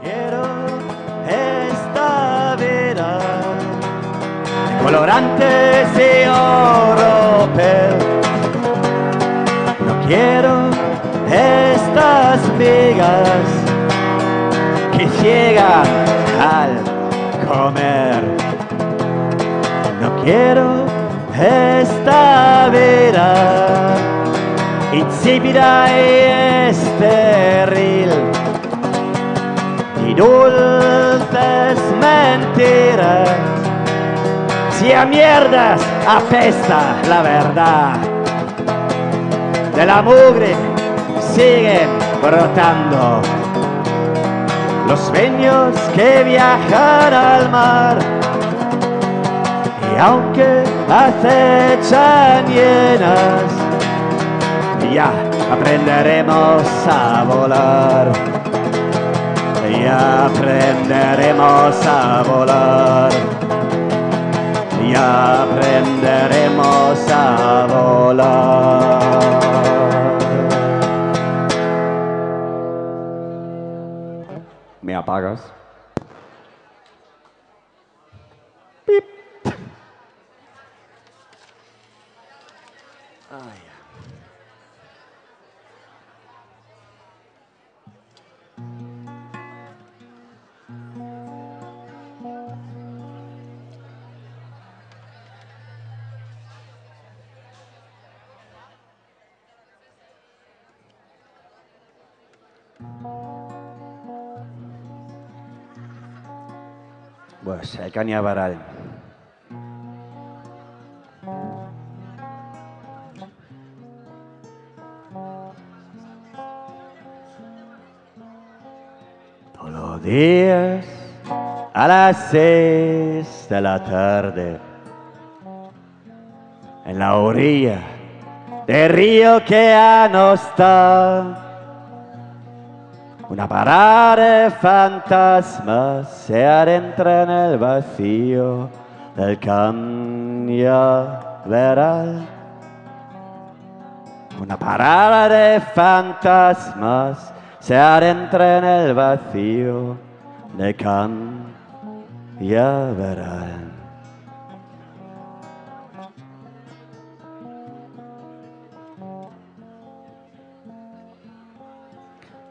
Quiero esta vida de colorantes y oropel. No quiero estas migas que ciegan al comer. No quiero esta vida insípida y estéril y dulces mentiras. Si a mierdas apesta la verdad, de la mugre siguen brotando los sueños que viajan al mar. Y aunque acechan llenas, ya aprenderemos a volar. Ya aprenderemos a volar. Ya aprenderemos a volar. ¿Me apagas? Pip. Ay, ya. Pues el cañaveral. Todos los días a las seis de la tarde en la orilla del río que ya no está. Una parada de fantasmas se adentra en el vacío del cañaveral. Una parada de fantasmas se adentra en el vacío del cañaveral.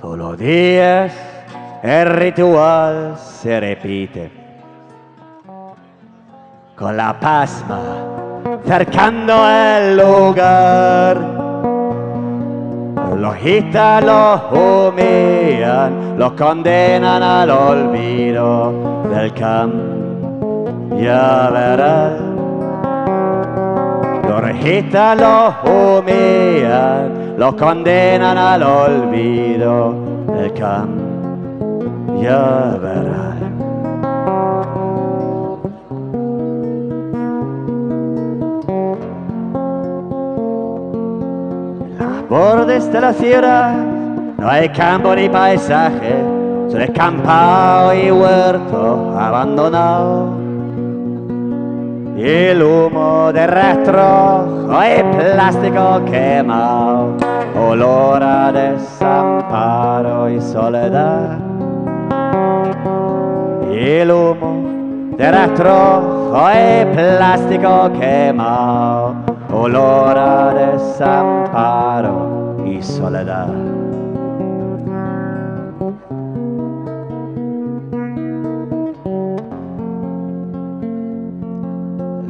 Todos los días el ritual se repite. Con la pasma cercando el lugar. Los gitanos humillan, los condenan al olvido del cañaveral. Los gitanos humillan, los condenan al olvido del cañaveral. Las bordes de la sierra no hay campo ni paisaje, solo escampado y huerto abandonado. Y el humo de rastro y plástico quemado, olor a desamparo y soledad. Y el humo de rastro y plástico quemado, olor a desamparo y soledad.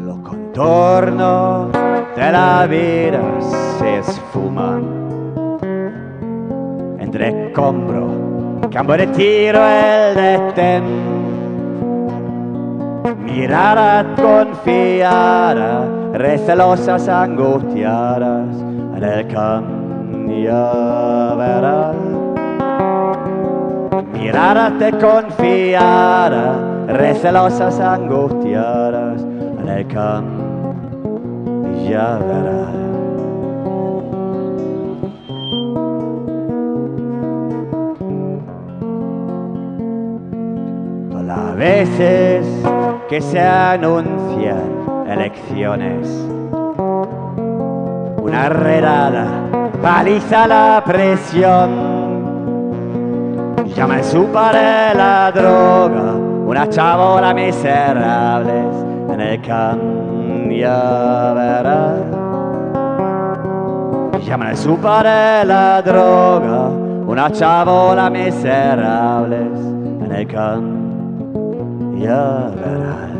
Los contornos de la vida se esfuman entre escombros, campo de tiro el destén. Miradas confiadas, recelosas, angustiadas en el cañaveral. De confiadas, recelosas, angustiadas en el cañaveral. Veces que se anuncian elecciones, una redada paliza la presión. Llama su padre la droga, una chabola miserables en el cañaveral. Llama su padre la droga, una chabola miserables en el cañaveral.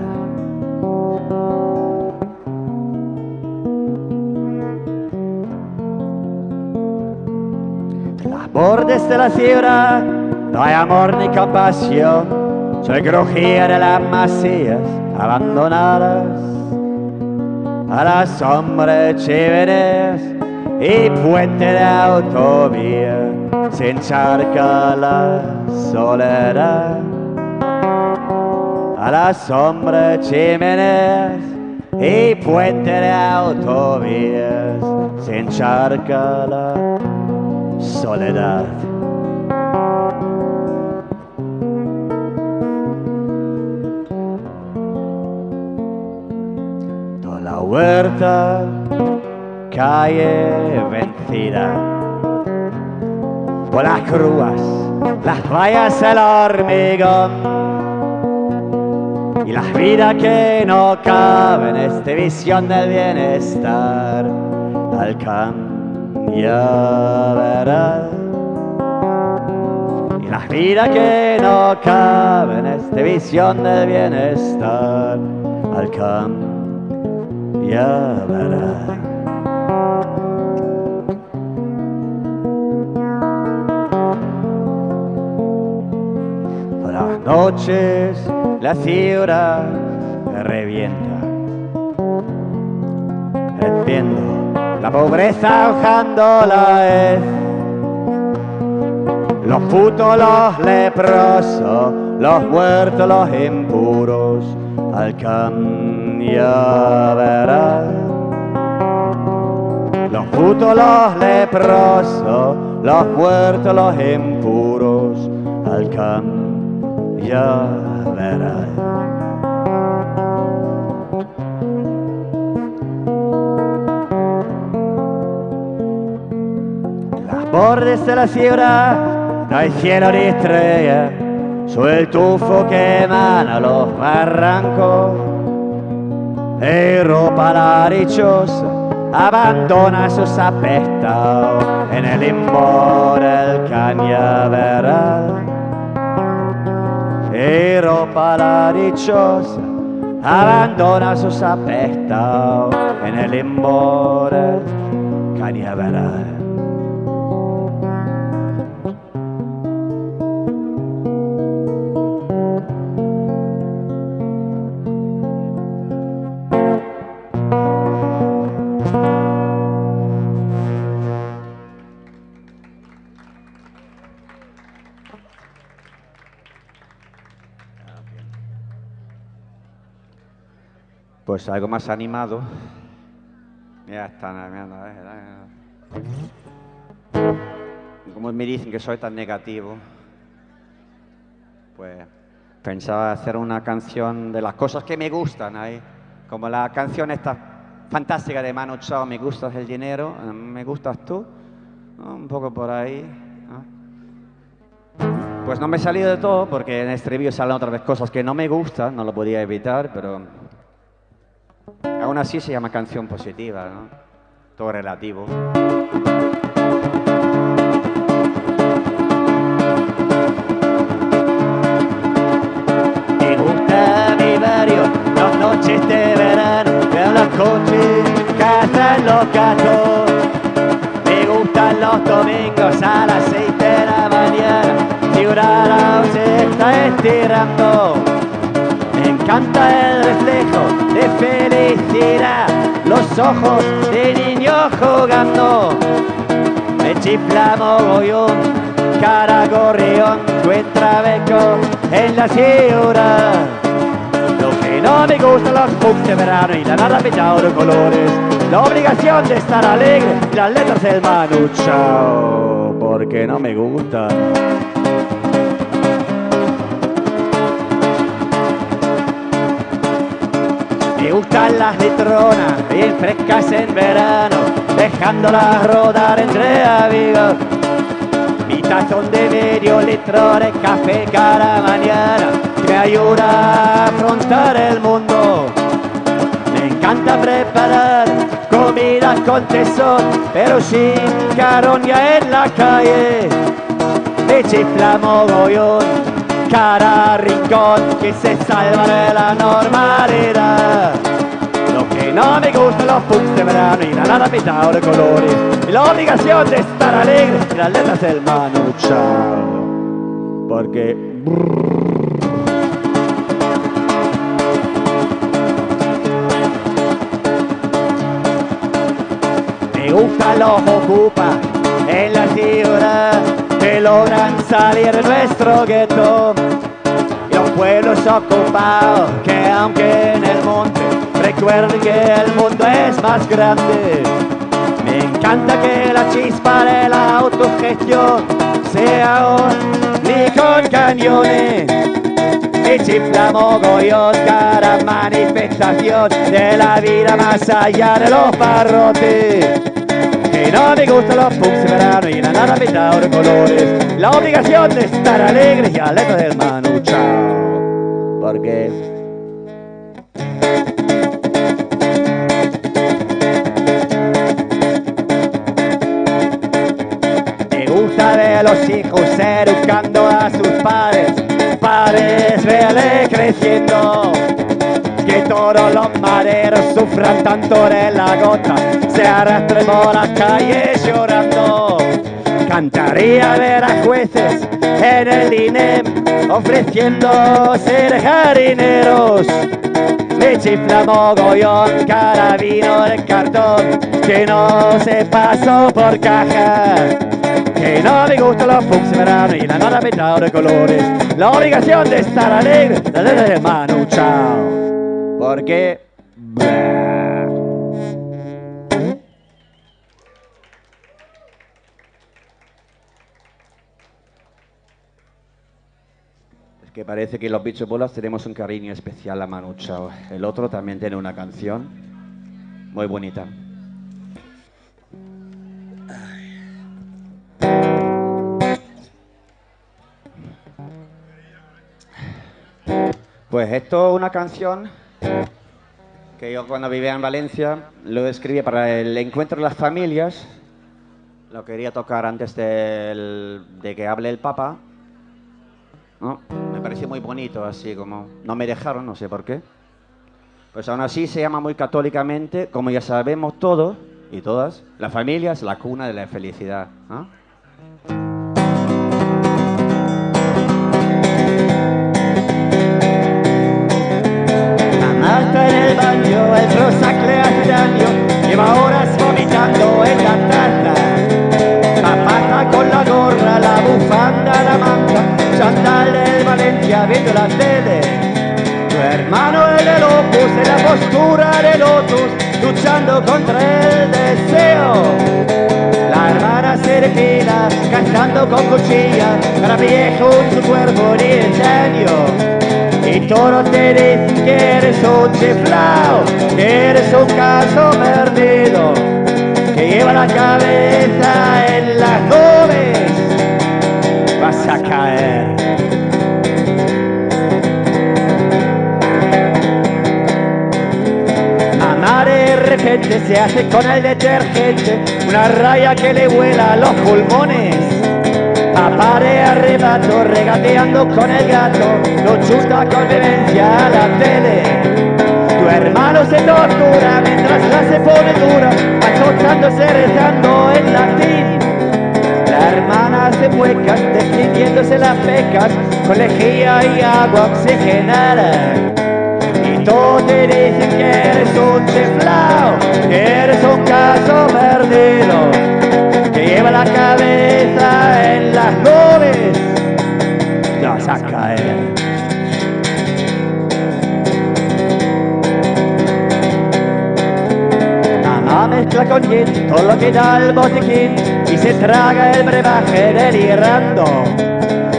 Las bordes de la ciudad no hay amor ni compasión, soy crujía de las masías abandonadas a las sombras chimeneas y puente de autovía se encharca la soledad. A las sombras chimeneas y puente de autovías se encharca la soledad. Toda la huerta calle vencida por las crúas, las vallas el hormigón y las vidas que no caben, esta visión del bienestar al cañaveral. Y las vidas que no caben, esta visión del bienestar al. Por las noches la ciudad revienta. Entiendo la pobreza ahogando la hez. Los putos, los leprosos, los muertos, los impuros, al cañaveral. Los putos, los leprosos, los muertos, los impuros, al Las bordes de la ciudad no hay cielo ni estrella, soy el tufo que emana los barrancos. Y ropa la dichosa abandona sus apestados en el limbo del cañaveral. Y ropa la dichosa abandona sus apestados en el limbo del Pues algo más animado. Ya están. Como me dicen que soy tan negativo, pues pensaba hacer una canción de las cosas que me gustan ahí. Como la canción esta fantástica de Manu Chao, Me gustas el dinero, me gustas tú, un poco por ahí. Pues no me he salido de todo porque en este review salen otras vez cosas que no me gustan, no lo podía evitar, pero así se llama canción positiva, ¿no? Todo relativo. Me gusta mi barrio, las noches de verano, veo los coches, cazan los gatos. Me gustan los domingos a las seis de la mañana, ciudad se está estirando. Me encanta el reflejo de los ojos de niños jugando. Me chifla mogollón, cara gorrión, tu trabeco en la ciudad. Lo que no me gusta los pubs de verano y la nada pintado de colores. La obligación de estar alegre y las letras del Manu Chao, porque no me gusta. Me gustan las litronas, bien frescas en verano, dejándolas rodar entre amigos. Mi tazón de medio litro de café cada mañana me ayuda a afrontar el mundo. Me encanta preparar comida con tesón, pero sin caroña en la calle. Me chifla mogollón, cada rincón que se salva de la normalidad. Lo que no me gusta los punks de verano y la nada pintado de colores. Y la obligación de estar alegre y las letras del Manu Chao. Porque... Me gusta los ocupa en la ciudad logran salir de nuestro gueto. Y los pueblos ocupados que aunque en el monte recuerden que el mundo es más grande. Me encanta que la chispa de la autogestión sea ni con cañones. Y chifla mogollón cada manifestación de la vida más allá de los barrotes. Que no me gustan los punks de verano y la nada pintado de colores. La obligación de estar alegre y alegre del Manu Chao. Porque Me gusta a los hijos educando a sus padres, padres verle creciendo. Todos los maderos sufran tanto de la gota, se arrastren por las calles llorando. Cantaría ver a jueces en el INEM ofreciendo ser jarineros. Me chifla mogollón carabino de cartón que no se pasó por caja. Que no me gustan los de verano y la nada pintado de colores. La obligación de estar alegre, la de Manu Chao. Porque... Es que parece que los bichos bolas tenemos un cariño especial a Manu Chao. El otro también tiene una canción muy bonita. Pues esto es una canción que yo cuando vivía en Valencia lo escribí para el encuentro de las familias. Lo quería tocar antes del- de que hable el Papa. ¿no? Me pareció muy bonito, así como... No me dejaron, no sé por qué. Pues aún así se llama muy católicamente, como ya sabemos todos y todas, la familia es la cuna de la felicidad. ¿no? El baño, el Prozac le hace daño, lleva horas vomitando en la taza. Papá está con la gorra, la bufanda, la manta, chandal del Valencia viendo la tele. Tu hermano el del opus en la postura de lotus, luchando contra el deseo. La hermana Sergina cantando con cuchilla, para viejo su cuerpo ni engaño. Y todos te que eres un chiflao, que eres un caso perdido, que lleva la cabeza en las nubes, vas a caer. Mamá de repente se hace con el detergente una raya que le vuela a los pulmones. De arrebato regateando con el gato, lo chuta con vehemencia a la tele. Tu hermano se tortura mientras la se pone dura, azotándose rezando en latín. La hermana hace muecas, describiéndose las pecas, con lejía y agua oxigenada. Y todos te dicen que eres un chiflao, que eres un caso perdido, lleva la cabeza en las nubes, te vas a caer. Mezcla con gin todo lo que da el botiquín y se traga el brebaje delirando.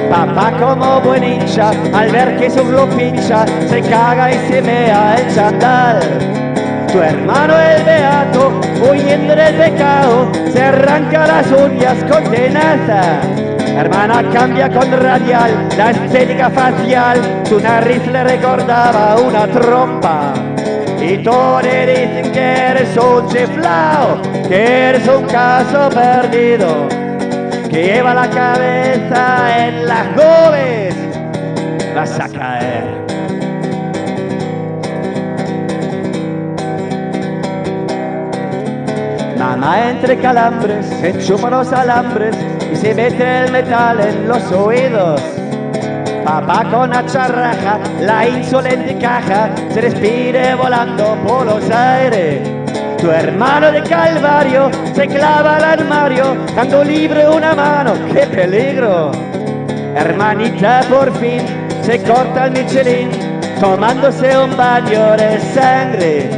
Papá como buen hincha, al ver que su globo pincha, se caga y se mea el chandal. Tu hermano el beato, huyendo del pecado, se arranca las uñas con tenaza. Hermana cambia con radial la estética facial, su nariz le recordaba una trompa. Y todos le dicen que eres un chiflao, que eres un caso perdido, que lleva la cabeza en las nubes, vas a Mamá entre calambres, se enchufa los alambres y se mete el metal en los oídos. Papá con acharraja, la insolente caja, se despide volando por los aires. Tu hermano de Calvario se clava al armario, dando libre una mano, ¡qué peligro! Hermanita por fin se corta el Michelin, tomándose un baño de sangre.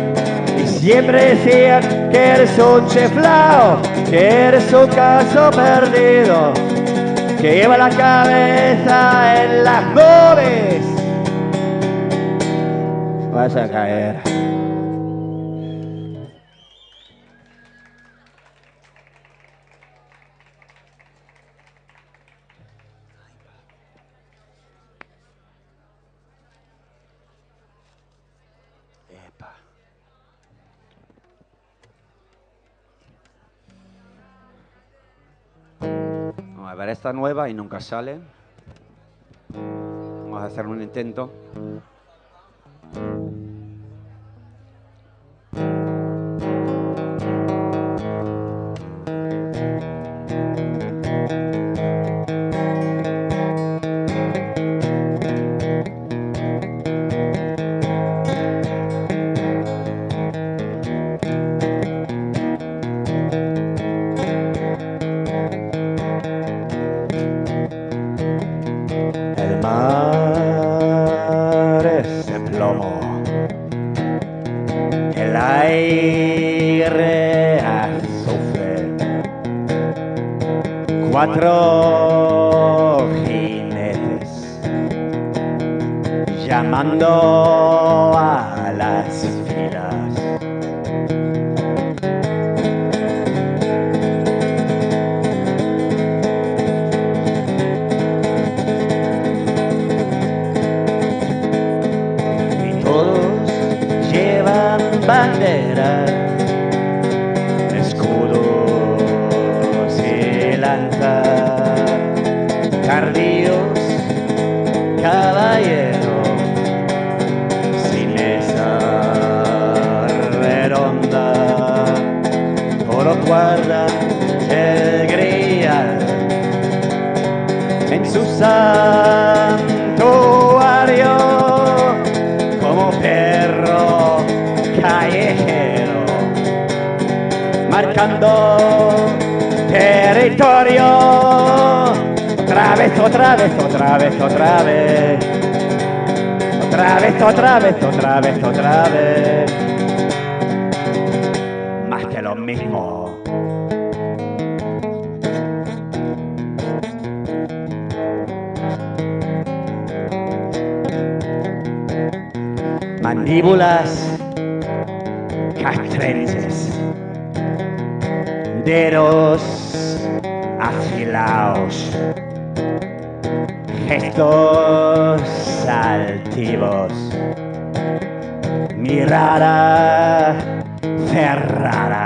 Y siempre decían que eres un chiflao, que eres un caso perdido que lleva la cabeza en las nubes. Vas a caer. A ver esta nueva y nunca sale. Vamos a hacer un intento. Cuatro santuario como perro callejero, marcando territorio. Otra vez, otra vez, otra vez, otra vez. Otra vez, otra vez, otra vez, otra vez. Más que lo mismo. Mandíbulas castrenses, dedos afilados, gestos altivos, mirada cerrada.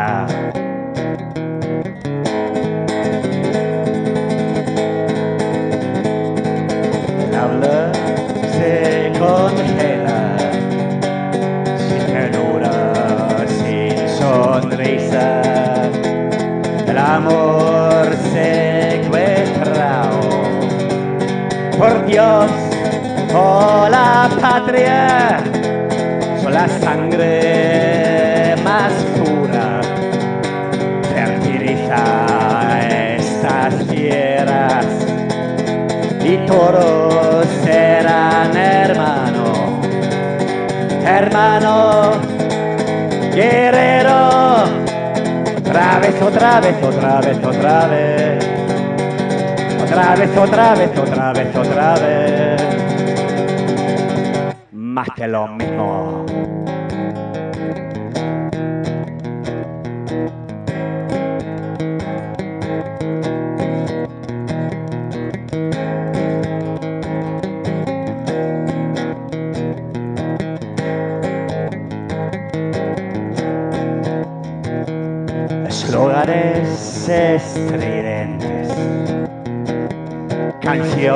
hermano guerrero. Otra vez, otra vez, otra vez, otra vez. Otra vez, otra vez, otra vez, otra vez. Más que lo mismo.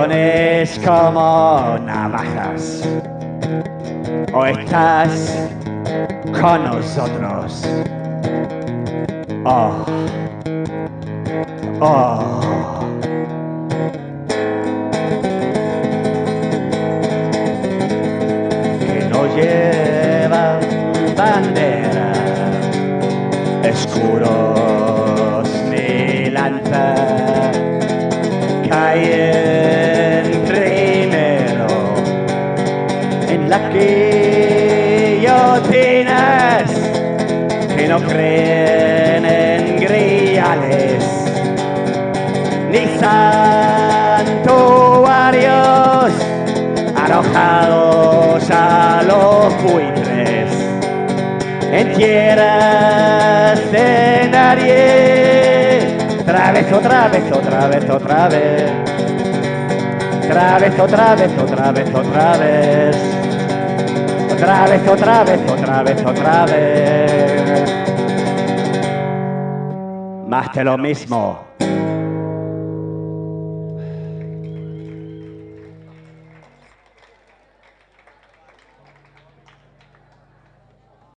Canciones como navajas. O estás con nosotros. Oh. Oh. Que no llevan bandera, escuros en griales ni santuarios arrojados a los buitres en tierras de nadie. Otra vez, otra vez, otra vez, otra vez. Otra vez, otra vez, otra vez, otra vez. Otra vez, otra vez, otra vez, otra vez. Más de lo mismo.